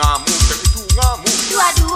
arm move, every two arm move. Do I do